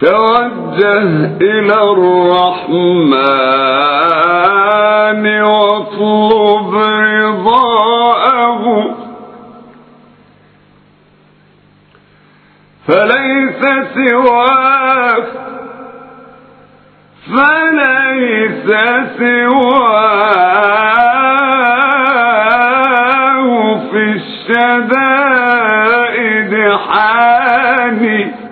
توجه إلى الرحمن واطلب رضاءه فليس سواك فليس سواه. في الشدائد حاني.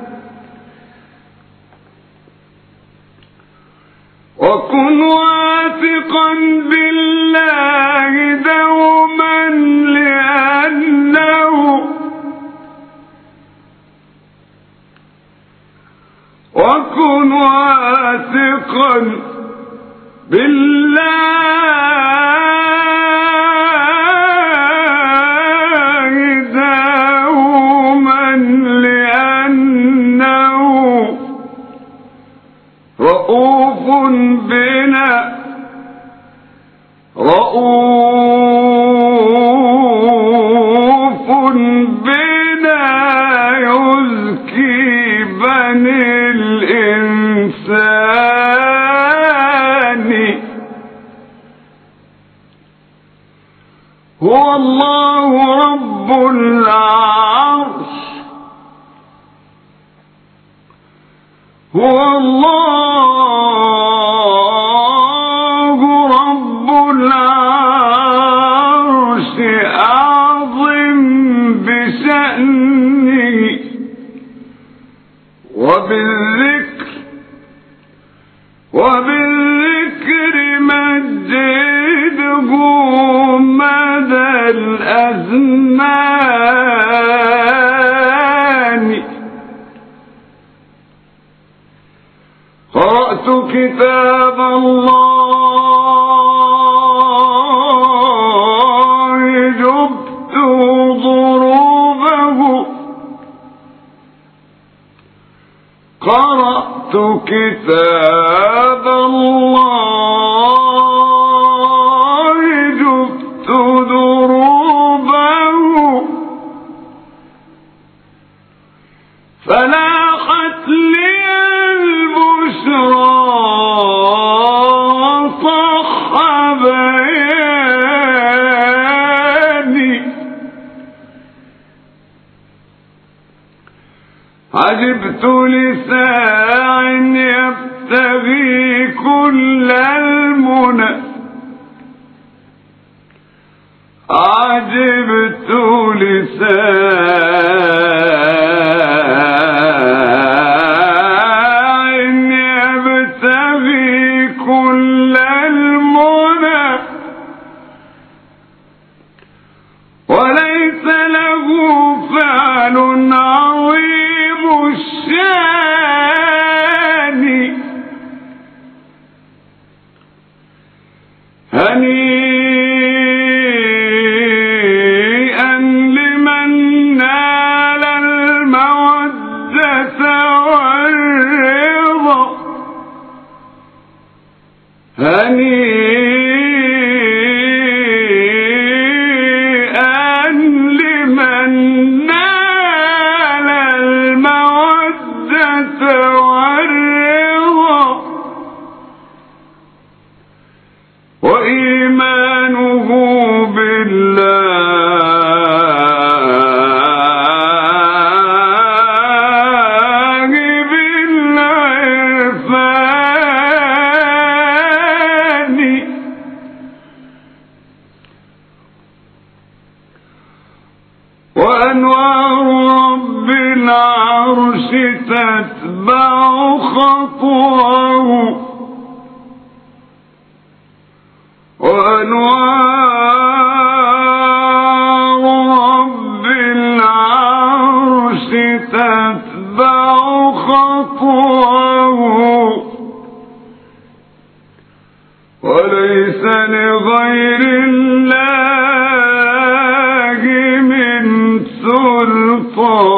وكن واثقا بالله دوما لأنه رؤوف بنا رؤوف هو الله رب العرش. هو الله رب العرش أعظم بشأنه وبالذكر وبالذكر مجده الأزمان. قرأت كتاب الله جبت ضروبه. قرأت كتاب الله. عجبت لساع يبتغي كل المنى. عجبت لساع هنيئا لمن نال المودة والرضا. هنيئا تتبع خطوه وأنوار رب العرش تتبع خطوه وليس لغير الله من سلطان.